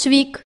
Zwick